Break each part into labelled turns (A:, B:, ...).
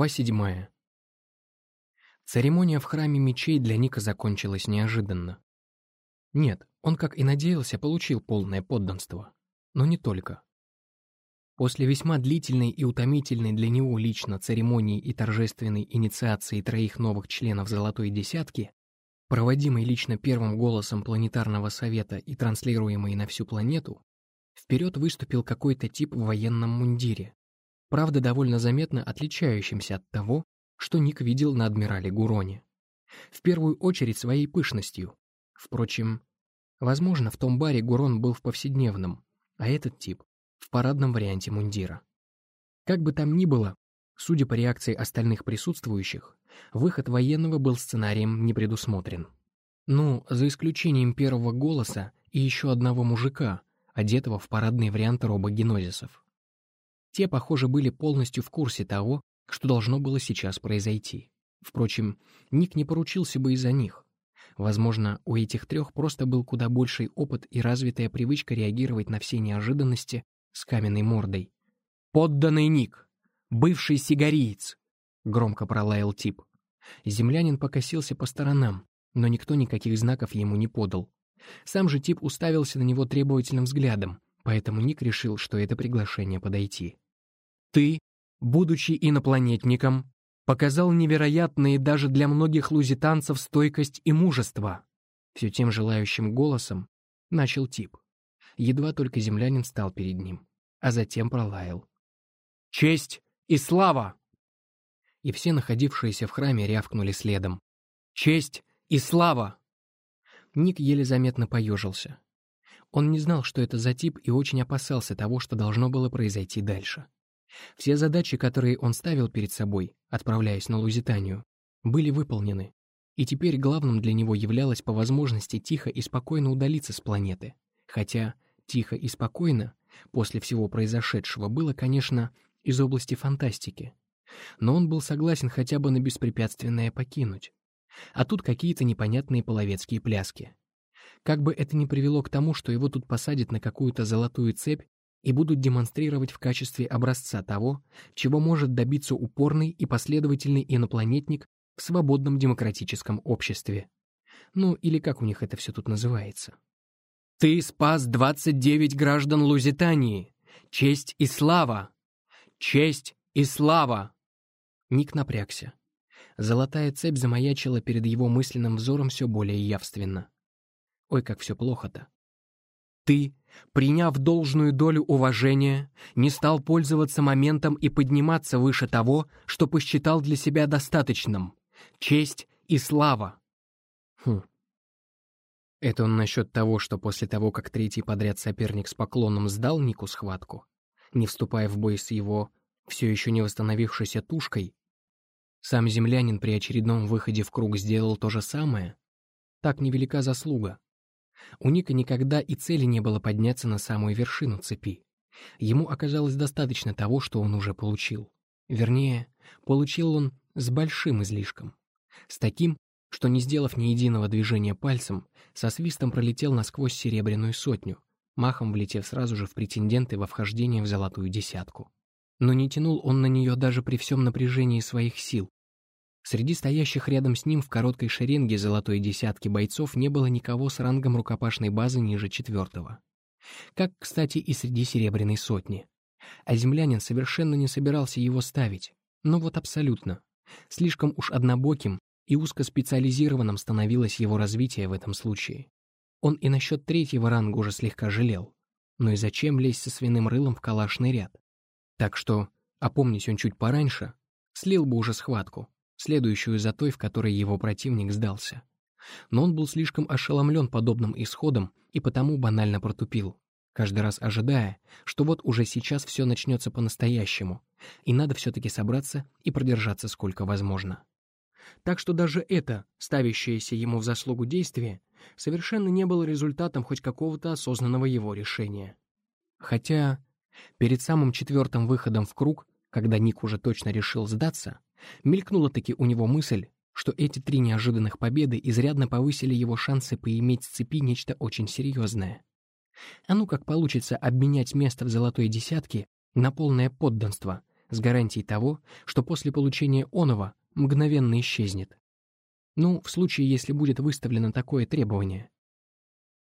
A: Глава седьмая. Церемония в храме мечей для Ника закончилась неожиданно. Нет, он, как и надеялся, получил полное подданство. Но не только. После весьма длительной и утомительной для него лично церемонии и торжественной инициации троих новых членов «Золотой десятки», проводимой лично первым голосом планетарного совета и транслируемой на всю планету, вперед выступил какой-то тип в военном мундире, правда довольно заметно отличающимся от того, что Ник видел на адмирале Гуроне. В первую очередь своей пышностью. Впрочем, возможно, в том баре Гурон был в повседневном, а этот тип — в парадном варианте мундира. Как бы там ни было, судя по реакции остальных присутствующих, выход военного был сценарием не предусмотрен. Ну, за исключением первого голоса и еще одного мужика, одетого в парадный вариант робогенозисов. Те, похоже, были полностью в курсе того, что должно было сейчас произойти. Впрочем, Ник не поручился бы из-за них. Возможно, у этих трех просто был куда больший опыт и развитая привычка реагировать на все неожиданности с каменной мордой. «Подданный Ник! Бывший сигариец!» — громко пролаял тип. Землянин покосился по сторонам, но никто никаких знаков ему не подал. Сам же тип уставился на него требовательным взглядом, поэтому Ник решил, что это приглашение подойти. «Ты, будучи инопланетником, показал невероятные даже для многих лузитанцев стойкость и мужество», все тем желающим голосом начал тип. Едва только землянин стал перед ним, а затем пролаял. «Честь и слава!» И все находившиеся в храме рявкнули следом. «Честь и слава!» Ник еле заметно поежился. Он не знал, что это за тип, и очень опасался того, что должно было произойти дальше. Все задачи, которые он ставил перед собой, отправляясь на Лузитанию, были выполнены, и теперь главным для него являлось по возможности тихо и спокойно удалиться с планеты. Хотя тихо и спокойно после всего произошедшего было, конечно, из области фантастики. Но он был согласен хотя бы на беспрепятственное покинуть. А тут какие-то непонятные половецкие пляски. Как бы это ни привело к тому, что его тут посадят на какую-то золотую цепь и будут демонстрировать в качестве образца того, чего может добиться упорный и последовательный инопланетник в свободном демократическом обществе. Ну, или как у них это все тут называется. «Ты спас 29 граждан Лузитании! Честь и слава! Честь и слава!» Ник напрягся. Золотая цепь замаячила перед его мысленным взором все более явственно. Ой, как все плохо-то. Ты, приняв должную долю уважения, не стал пользоваться моментом и подниматься выше того, что посчитал для себя достаточным. Честь и слава. Хм. Это он насчет того, что после того, как третий подряд соперник с поклоном сдал Нику схватку, не вступая в бой с его все еще не восстановившейся тушкой, сам землянин при очередном выходе в круг сделал то же самое. Так невелика заслуга. У Ника никогда и цели не было подняться на самую вершину цепи. Ему оказалось достаточно того, что он уже получил. Вернее, получил он с большим излишком. С таким, что, не сделав ни единого движения пальцем, со свистом пролетел насквозь серебряную сотню, махом влетев сразу же в претенденты во вхождение в золотую десятку но не тянул он на нее даже при всем напряжении своих сил. Среди стоящих рядом с ним в короткой шеренге золотой десятки бойцов не было никого с рангом рукопашной базы ниже четвертого. Как, кстати, и среди серебряной сотни. А землянин совершенно не собирался его ставить. Ну вот абсолютно. Слишком уж однобоким и узкоспециализированным становилось его развитие в этом случае. Он и насчет третьего ранга уже слегка жалел. Но и зачем лезть со свиным рылом в калашный ряд? Так что, опомнись он чуть пораньше, слил бы уже схватку, следующую за той, в которой его противник сдался. Но он был слишком ошеломлен подобным исходом и потому банально протупил, каждый раз ожидая, что вот уже сейчас все начнется по-настоящему, и надо все-таки собраться и продержаться сколько возможно. Так что даже это, ставящееся ему в заслугу действие, совершенно не было результатом хоть какого-то осознанного его решения. Хотя Перед самым четвертым выходом в круг, когда Ник уже точно решил сдаться, мелькнула таки у него мысль, что эти три неожиданных победы изрядно повысили его шансы поиметь с цепи нечто очень серьезное. А ну как получится обменять место в золотой десятке на полное подданство с гарантией того, что после получения онова мгновенно исчезнет. Ну, в случае, если будет выставлено такое требование.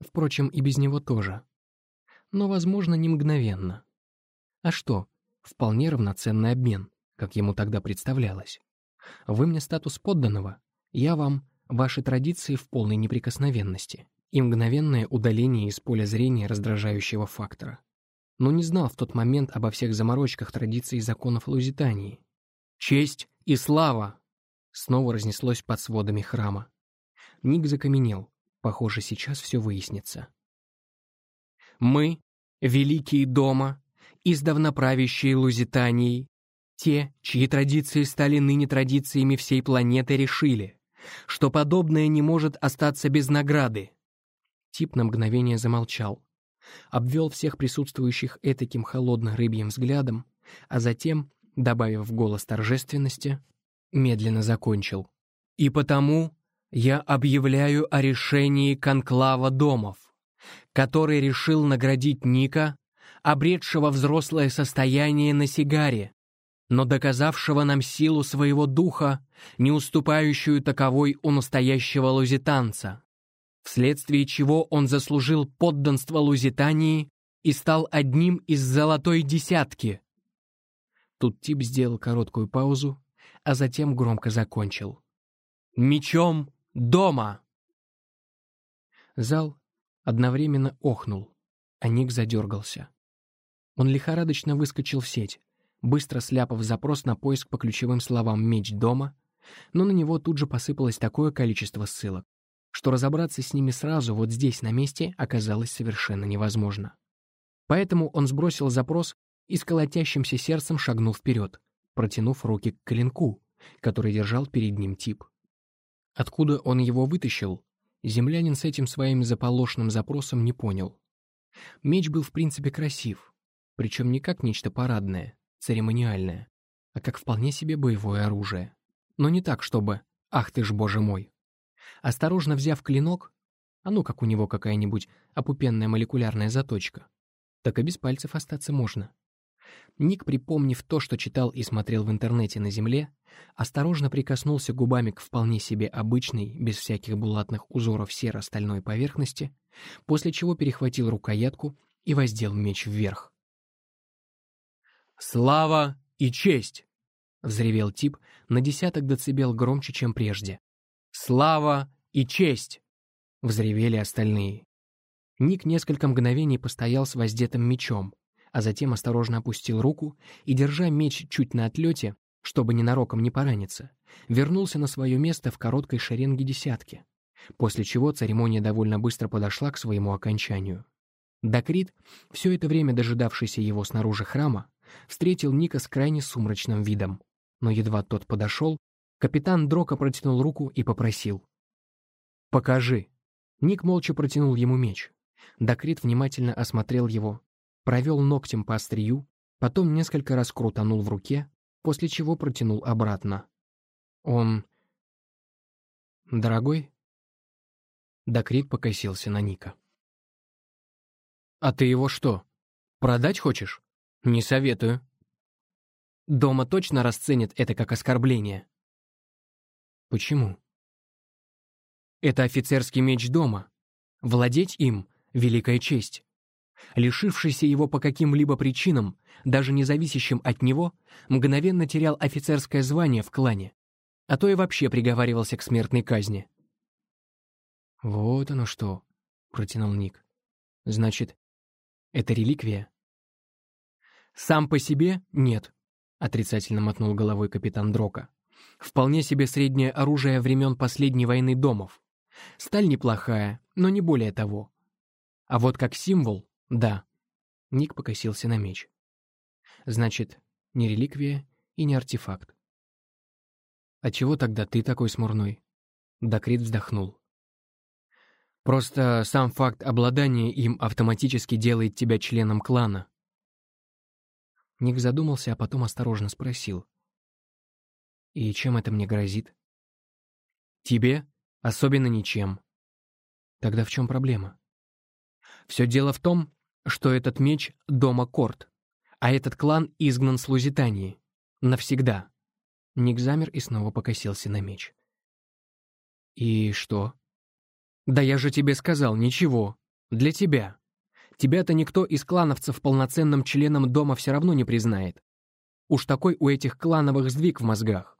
A: Впрочем, и без него тоже. Но, возможно, не мгновенно. А что? Вполне равноценный обмен, как ему тогда представлялось. Вы мне статус подданного, я вам ваши традиции в полной неприкосновенности и мгновенное удаление из поля зрения раздражающего фактора. Но не знал в тот момент обо всех заморочках традиций и законов Лузитании. «Честь и слава!» Снова разнеслось под сводами храма. Ник закаменел. Похоже, сейчас все выяснится. «Мы, великие дома, издавна правящие Лузитанией, те, чьи традиции стали ныне традициями всей планеты, решили, что подобное не может остаться без награды». Тип на мгновение замолчал, обвел всех присутствующих этаким холодно-рыбьим взглядом, а затем, добавив в голос торжественности, медленно закончил. «И потому я объявляю о решении конклава домов, который решил наградить Ника, обретшего взрослое состояние на сигаре, но доказавшего нам силу своего духа, не уступающую таковой у настоящего лузитанца, вследствие чего он заслужил подданство Лузитании и стал одним из золотой десятки. Тут тип сделал короткую паузу, а затем громко закончил. «Мечом дома!» Зал одновременно охнул, а Ник задергался. Он лихорадочно выскочил в сеть, быстро сляпав запрос на поиск по ключевым словам «меч дома», но на него тут же посыпалось такое количество ссылок, что разобраться с ними сразу вот здесь, на месте, оказалось совершенно невозможно. Поэтому он сбросил запрос и с колотящимся сердцем шагнул вперед, протянув руки к клинку, который держал перед ним тип. Откуда он его вытащил, землянин с этим своим заполошным запросом не понял. Меч был в принципе красив, причем не как нечто парадное, церемониальное, а как вполне себе боевое оружие. Но не так, чтобы «Ах ты ж, боже мой!». Осторожно взяв клинок, а ну как у него какая-нибудь опупенная молекулярная заточка, так и без пальцев остаться можно. Ник, припомнив то, что читал и смотрел в интернете на Земле, осторожно прикоснулся губами к вполне себе обычной, без всяких булатных узоров серо-стальной поверхности, после чего перехватил рукоятку и воздел меч вверх. «Слава и честь!» — взревел тип на десяток децибел громче, чем прежде. «Слава и честь!» — взревели остальные. Ник несколько мгновений постоял с воздетым мечом, а затем осторожно опустил руку и, держа меч чуть на отлете, чтобы ненароком не пораниться, вернулся на свое место в короткой шеренге десятки, после чего церемония довольно быстро подошла к своему окончанию. Дакрит, все это время дожидавшийся его снаружи храма, встретил Ника с крайне сумрачным видом, но едва тот подошел, капитан Дрока протянул руку и попросил. «Покажи». Ник молча протянул ему меч. Дакрит внимательно осмотрел его, провел ногтем по острию, потом несколько раз крутанул в руке, после чего протянул обратно. Он... «Дорогой?» Дакрит покосился на Ника. «А ты его что, продать хочешь? Не советую. Дома точно расценят это как оскорбление». «Почему?» «Это офицерский меч дома. Владеть им — великая честь. Лишившийся его по каким-либо причинам, даже не зависящим от него, мгновенно терял офицерское звание в клане, а то и вообще приговаривался к смертной казни. «Вот оно что», — протянул Ник. «Значит, это реликвия?» «Сам по себе — нет», — отрицательно мотнул головой капитан Дрока. «Вполне себе среднее оружие времен последней войны домов. Сталь неплохая, но не более того. А вот как символ «Да». Ник покосился на меч. «Значит, не реликвия и не артефакт». «А чего тогда ты такой смурной?» Дакрит вздохнул. «Просто сам факт обладания им автоматически делает тебя членом клана». Ник задумался, а потом осторожно спросил. «И чем это мне грозит?» «Тебе? Особенно ничем». «Тогда в чем проблема?» «Все дело в том, что этот меч — дома Корт, а этот клан изгнан с Лузитании. Навсегда. Ник замер и снова покосился на меч. «И что?» «Да я же тебе сказал, ничего. Для тебя. Тебя-то никто из клановцев полноценным членом дома все равно не признает. Уж такой у этих клановых сдвиг в мозгах.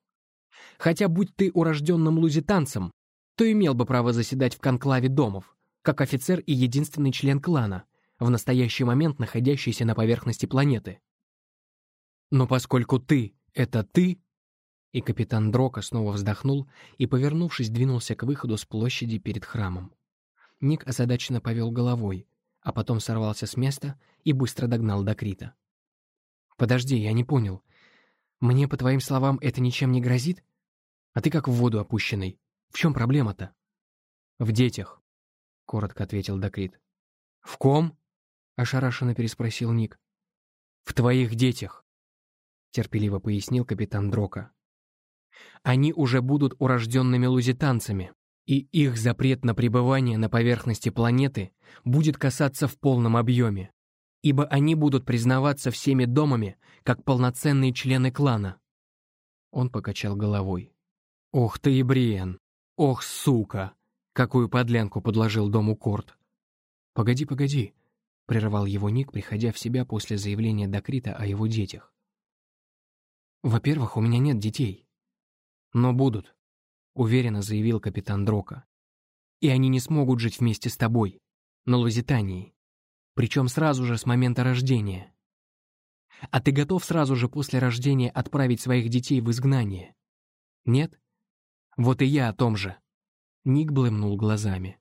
A: Хотя будь ты урожденным лузитанцем, то имел бы право заседать в конклаве домов, как офицер и единственный член клана, в настоящий момент находящийся на поверхности планеты. Но поскольку ты — это ты, и капитан Дрока снова вздохнул и, повернувшись, двинулся к выходу с площади перед храмом. Ник озадаченно повел головой, а потом сорвался с места и быстро догнал Докрита. «Подожди, я не понял. Мне, по твоим словам, это ничем не грозит? А ты как в воду опущенный. В чем проблема-то?» «В детях», — коротко ответил Докрит. «В ком?» — ошарашенно переспросил Ник. «В твоих детях», — терпеливо пояснил капитан Дрока. «Они уже будут урожденными лузитанцами, и их запрет на пребывание на поверхности планеты будет касаться в полном объеме, ибо они будут признаваться всеми домами как полноценные члены клана. Он покачал головой. «Ох ты и Бриен! Ох, сука! Какую подлянку подложил дому Корт!» «Погоди, погоди!» — прервал его Ник, приходя в себя после заявления Докрита о его детях. «Во-первых, у меня нет детей. Но будут. — уверенно заявил капитан Дрока. «И они не смогут жить вместе с тобой, на Лузитании. Причем сразу же с момента рождения. А ты готов сразу же после рождения отправить своих детей в изгнание? Нет? Вот и я о том же». Ник блымнул глазами.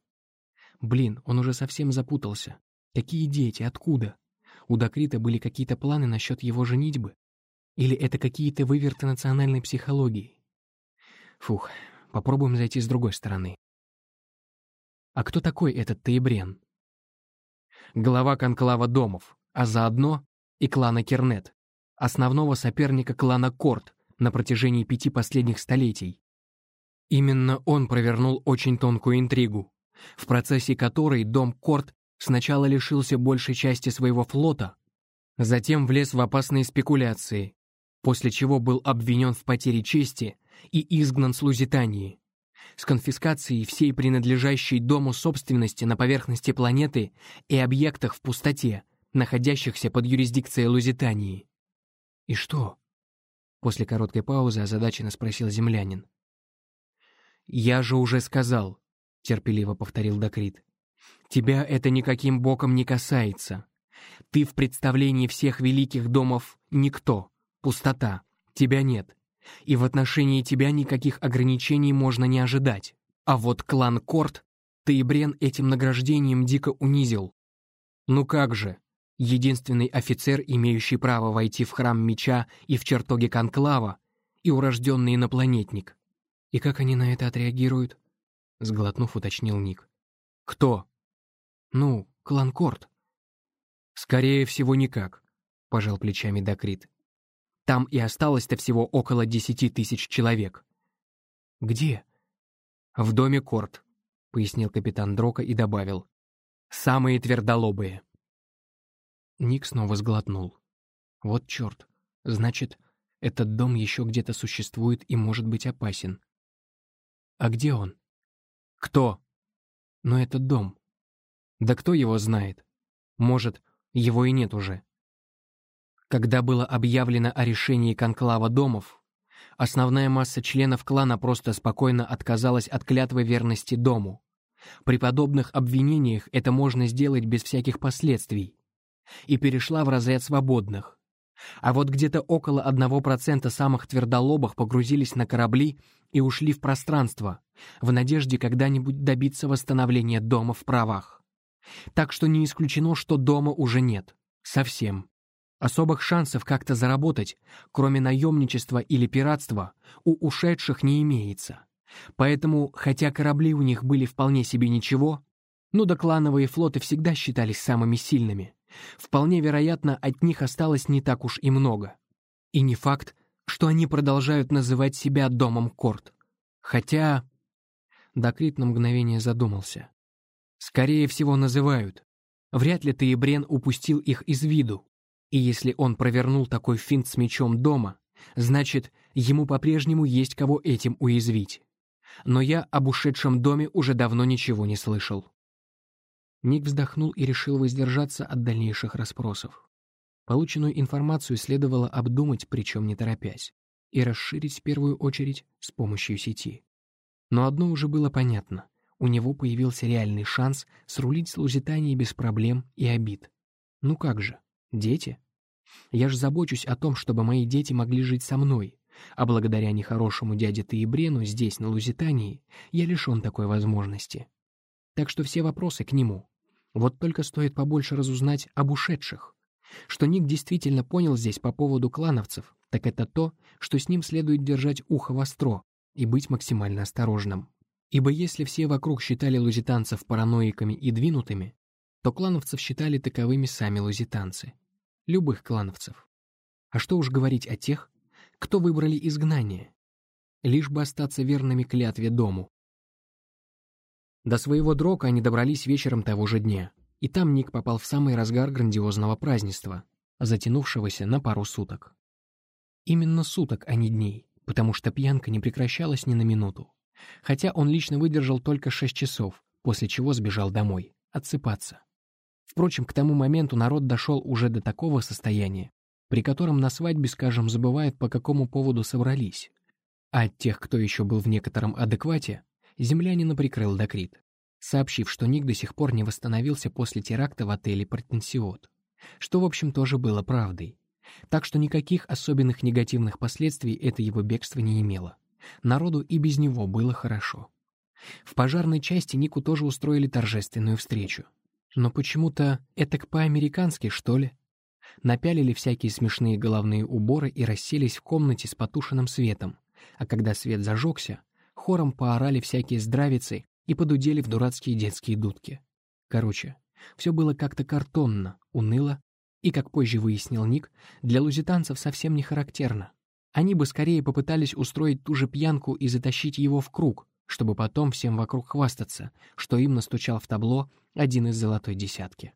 A: Блин, он уже совсем запутался. Какие дети? Откуда? У Докрита были какие-то планы насчет его женитьбы? Или это какие-то выверты национальной психологии? Фух, Попробуем зайти с другой стороны. А кто такой этот Таибрен? Глава конклава домов, а заодно и клана Кернет, основного соперника клана Корт на протяжении пяти последних столетий. Именно он провернул очень тонкую интригу, в процессе которой дом Корт сначала лишился большей части своего флота, затем влез в опасные спекуляции, после чего был обвинен в потере чести и изгнан с Лузитании. С конфискацией всей принадлежащей дому собственности на поверхности планеты и объектах в пустоте, находящихся под юрисдикцией Лузитании. «И что?» После короткой паузы озадаченно спросил землянин. «Я же уже сказал», — терпеливо повторил Докрит. «Тебя это никаким боком не касается. Ты в представлении всех великих домов никто, пустота, тебя нет и в отношении тебя никаких ограничений можно не ожидать. А вот клан Корт Таибрен этим награждением дико унизил. Ну как же, единственный офицер, имеющий право войти в храм меча и в чертоге конклава, и урожденный инопланетник. И как они на это отреагируют? Сглотнув, уточнил Ник. Кто? Ну, клан Корт. Скорее всего, никак, пожал плечами Дакрит. Там и осталось-то всего около десяти тысяч человек. «Где?» «В доме Корт», — пояснил капитан Дрока и добавил. «Самые твердолобые». Ник снова сглотнул. «Вот черт. Значит, этот дом еще где-то существует и может быть опасен. А где он? Кто? Но этот дом. Да кто его знает? Может, его и нет уже. Когда было объявлено о решении конклава домов, основная масса членов клана просто спокойно отказалась от клятвы верности дому. При подобных обвинениях это можно сделать без всяких последствий. И перешла в разряд свободных. А вот где-то около 1% самых твердолобых погрузились на корабли и ушли в пространство, в надежде когда-нибудь добиться восстановления дома в правах. Так что не исключено, что дома уже нет. Совсем. Особых шансов как-то заработать, кроме наемничества или пиратства, у ушедших не имеется. Поэтому, хотя корабли у них были вполне себе ничего, ну да клановые флоты всегда считались самыми сильными, вполне вероятно, от них осталось не так уж и много. И не факт, что они продолжают называть себя домом Корт. Хотя... Докрит на мгновение задумался. Скорее всего, называют. Вряд ли Таебрен упустил их из виду. И если он провернул такой финт с мечом дома, Значит, ему по-прежнему есть кого этим уязвить. Но я об ушедшем доме уже давно ничего не слышал. Ник вздохнул и решил воздержаться от дальнейших расспросов. Полученную информацию следовало обдумать, причем не торопясь, и расширить в первую очередь с помощью сети. Но одно уже было понятно. У него появился реальный шанс срулить с Лузитанией без проблем и обид. Ну как же, дети? Я же забочусь о том, чтобы мои дети могли жить со мной, а благодаря нехорошему дяде Таибрену здесь, на Лузитании, я лишен такой возможности. Так что все вопросы к нему. Вот только стоит побольше разузнать об ушедших. Что Ник действительно понял здесь по поводу клановцев, так это то, что с ним следует держать ухо востро и быть максимально осторожным. Ибо если все вокруг считали лузитанцев параноиками и двинутыми, то клановцев считали таковыми сами лузитанцы. Любых клановцев. А что уж говорить о тех, кто выбрали изгнание, лишь бы остаться верными клятве дому. До своего дрока они добрались вечером того же дня, и там Ник попал в самый разгар грандиозного празднества, затянувшегося на пару суток. Именно суток, а не дней, потому что пьянка не прекращалась ни на минуту. Хотя он лично выдержал только шесть часов, после чего сбежал домой, отсыпаться. Впрочем, к тому моменту народ дошел уже до такого состояния, при котором на свадьбе, скажем, забывают, по какому поводу собрались. А от тех, кто еще был в некотором адеквате, землянина прикрыл Докрит, сообщив, что Ник до сих пор не восстановился после теракта в отеле «Претенсиот», что, в общем, тоже было правдой. Так что никаких особенных негативных последствий это его бегство не имело. Народу и без него было хорошо. В пожарной части Нику тоже устроили торжественную встречу. Но почему-то это по-американски, что ли? напялили всякие смешные головные уборы и расселись в комнате с потушенным светом, а когда свет зажегся, хором поорали всякие здравицы и подудели в дурацкие детские дудки. Короче, все было как-то картонно, уныло, и, как позже выяснил Ник, для лузитанцев совсем не характерно. Они бы скорее попытались устроить ту же пьянку и затащить его в круг, чтобы потом всем вокруг хвастаться, что им настучал в табло один из золотой десятки.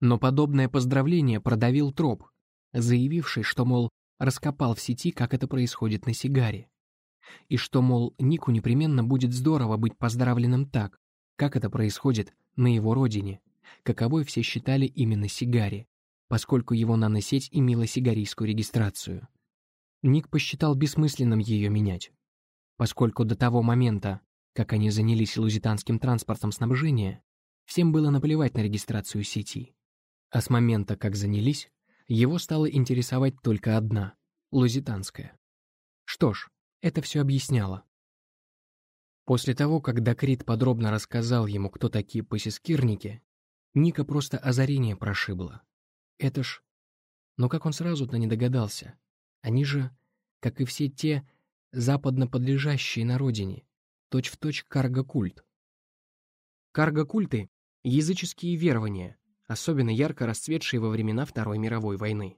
A: Но подобное поздравление продавил троп, заявивший, что, мол, раскопал в сети, как это происходит на сигаре. И что, мол, Нику непременно будет здорово быть поздравленным так, как это происходит на его родине, каковой все считали именно сигаре, поскольку его наносеть имела сигарийскую регистрацию. Ник посчитал бессмысленным ее менять, поскольку до того момента, как они занялись лузитанским транспортом снабжения, всем было наплевать на регистрацию сети. А с момента, как занялись, его стала интересовать только одна — лузитанская. Что ж, это все объясняло. После того, как Дакрит подробно рассказал ему, кто такие пассискирники, Ника просто озарение прошибло. Это ж... Но как он сразу-то не догадался? Они же, как и все те, западно подлежащие на родине, точь-в-точь карго-культ. Карго-культы — языческие верования, особенно ярко расцветшие во времена Второй мировой войны.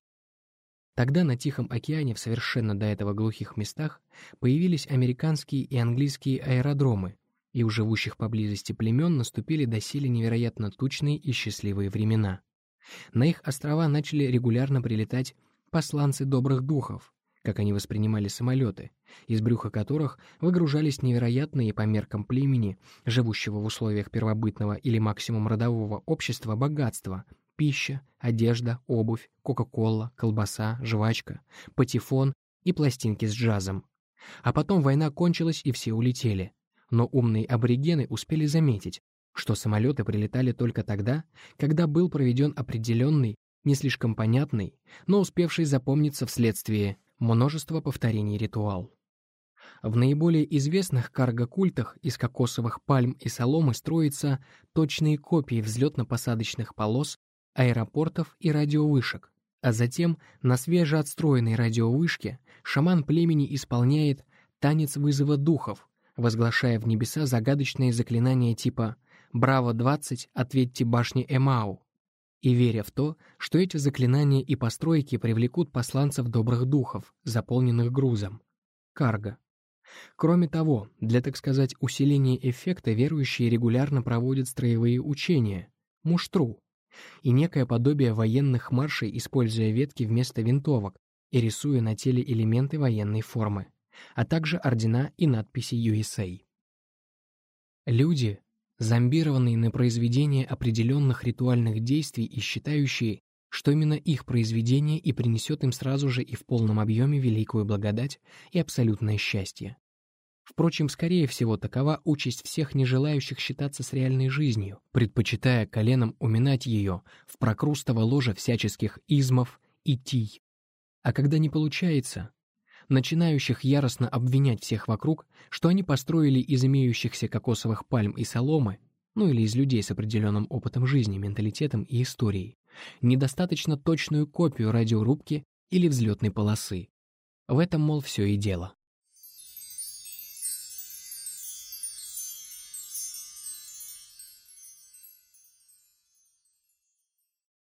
A: Тогда на Тихом океане, в совершенно до этого глухих местах, появились американские и английские аэродромы, и у живущих поблизости племен наступили доселе невероятно тучные и счастливые времена. На их острова начали регулярно прилетать посланцы добрых духов, как они воспринимали самолеты, из брюха которых выгружались невероятные по меркам племени, живущего в условиях первобытного или максимум родового общества, богатства, пища, одежда, обувь, кока-кола, колбаса, жвачка, патефон и пластинки с джазом. А потом война кончилась и все улетели. Но умные аборигены успели заметить, что самолеты прилетали только тогда, когда был проведен определенный, не слишком понятный, но успевший запомниться вследствие множество повторений ритуал. В наиболее известных карго-культах из кокосовых пальм и соломы строятся точные копии взлетно-посадочных полос, аэропортов и радиовышек, а затем на свежеотстроенной радиовышке шаман племени исполняет танец вызова духов, возглашая в небеса загадочные заклинания типа «Браво-20, ответьте башне Эмау», и веря в то, что эти заклинания и постройки привлекут посланцев добрых духов, заполненных грузом. Карго. Кроме того, для, так сказать, усиления эффекта верующие регулярно проводят строевые учения, муштру, и некое подобие военных маршей, используя ветки вместо винтовок, и рисуя на теле элементы военной формы, а также ордена и надписи USA. Люди, зомбированные на произведение определенных ритуальных действий и считающие, что именно их произведение и принесет им сразу же и в полном объеме великую благодать и абсолютное счастье. Впрочем, скорее всего, такова участь всех не желающих считаться с реальной жизнью, предпочитая коленом уминать ее в прокрустово ложе всяческих измов и тий. А когда не получается, начинающих яростно обвинять всех вокруг, что они построили из имеющихся кокосовых пальм и соломы, ну или из людей с определенным опытом жизни, менталитетом и историей, недостаточно точную копию радиорубки или взлетной полосы. В этом, мол, все и дело.